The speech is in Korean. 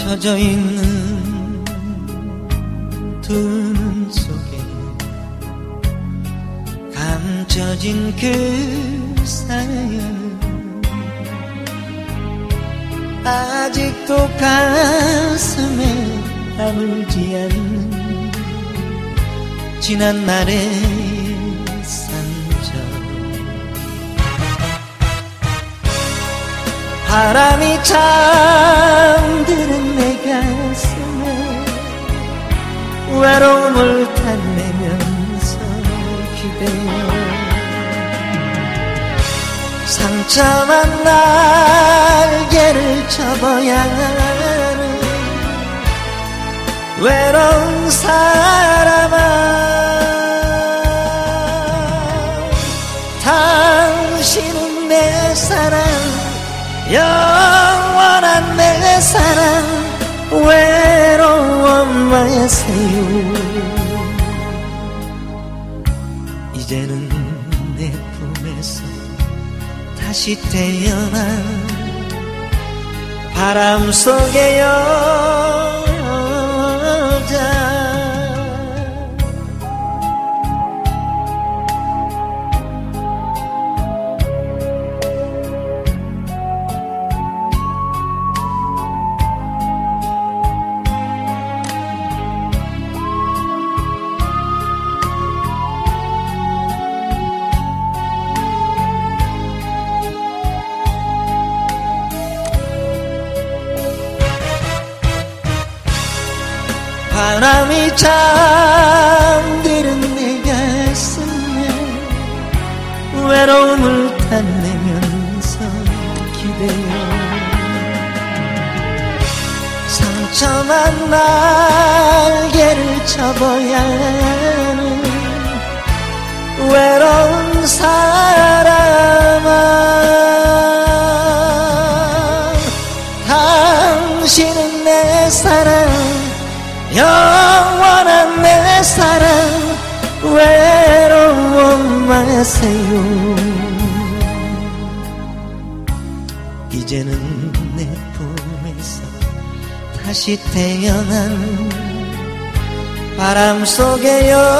젖어 있는 두 눈 속에 감춰진 그 사연 아직도 가슴에 아물지 않는 지난 날의 산적 바람이 잠드는 내 가슴에 외로움을 탄내면서 기대어 상처만 날개를 접어야 하는 외로운 사람아. 당신은 내 사랑 영 마세요? 이제는 내 품에서 다시 태어난 바람 여 바람이 잠드는 내 가슴에 외로움을 탄내면서 기대어 상처만 날개를 접어야 하는 외로운 사람아. 당신은 내 사랑 영원한 내 사랑 외로워 마세요. 이제는 내 품에서 다시 태어난 바람 속의 여자.